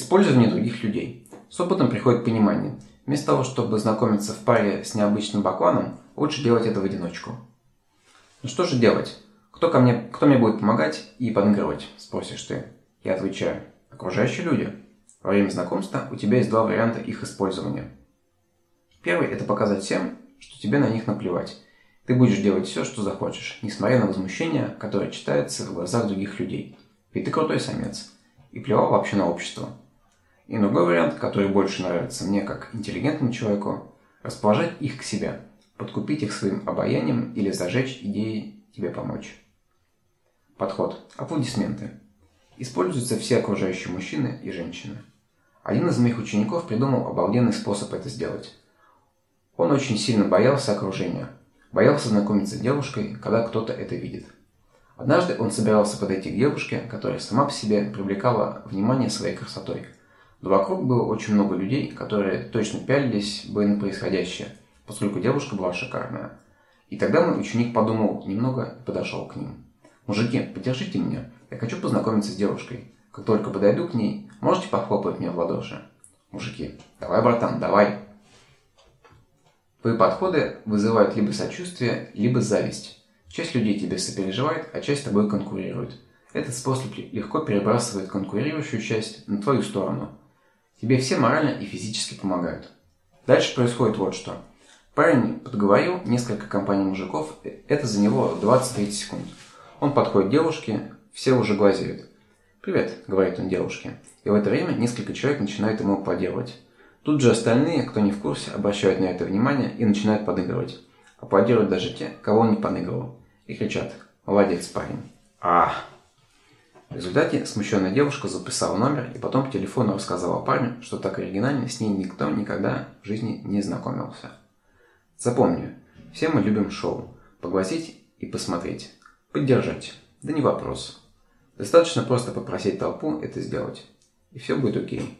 Использование других людей. С опытом приходит понимание. Вместо того, чтобы знакомиться в паре с необычным бакланом, лучше делать это в одиночку. Ну что же делать? Кто, ко мне, кто мне будет помогать и подыгрывать? Спросишь ты. Я отвечаю. Окружающие люди. Во время знакомства у тебя есть два варианта их использования. Первый – это показать всем, что тебе на них наплевать. Ты будешь делать все, что захочешь, несмотря на возмущение, которое читается в глазах других людей. Ведь ты крутой самец. И плевал вообще на общество. И другой вариант, который больше нравится мне как интеллигентному человеку, расположить их к себе, подкупить их своим обаянием или зажечь идеей тебе помочь. Подход. Аплодисменты. Используются все окружающие мужчины и женщины. Один из моих учеников придумал обалденный способ это сделать. Он очень сильно боялся окружения. Боялся знакомиться с девушкой, когда кто-то это видит. Однажды он собирался подойти к девушке, которая сама по себе привлекала внимание своей красотой – но вокруг было очень много людей, которые точно пялились бы на происходящее, поскольку девушка была шикарная. И тогда мой ученик подумал немного и подошел к ним. «Мужики, поддержите меня, я хочу познакомиться с девушкой. Как только подойду к ней, можете похлопать мне в ладоши?» Мужики, давай, братан, давай. Твои подходы вызывают либо сочувствие, либо зависть. Часть людей тебе сопереживает, а часть с тобой конкурирует. Этот способ легко перебрасывает конкурирующую часть на твою сторону – Тебе все морально и физически помогают. Дальше происходит вот что. Парень подговорил несколько компаний мужиков, это за него 20-30 секунд. Он подходит к девушке, все уже глазеют. «Привет», — говорит он девушке. И в это время несколько человек начинают ему аплодировать. Тут же остальные, кто не в курсе, обращают на это внимание и начинают подыгрывать. Аплодируют даже те, кого он не подыгрывал. И кричат «Молодец, парень». А, в результате смущенная девушка записала номер и потом по телефону рассказала парню, что так оригинально с ней никто никогда в жизни не знакомился. Запомни, все мы любим шоу. Поглазеть и посмотреть. Поддержать. Да не вопрос. Достаточно просто попросить толпу это сделать. И все будет окей.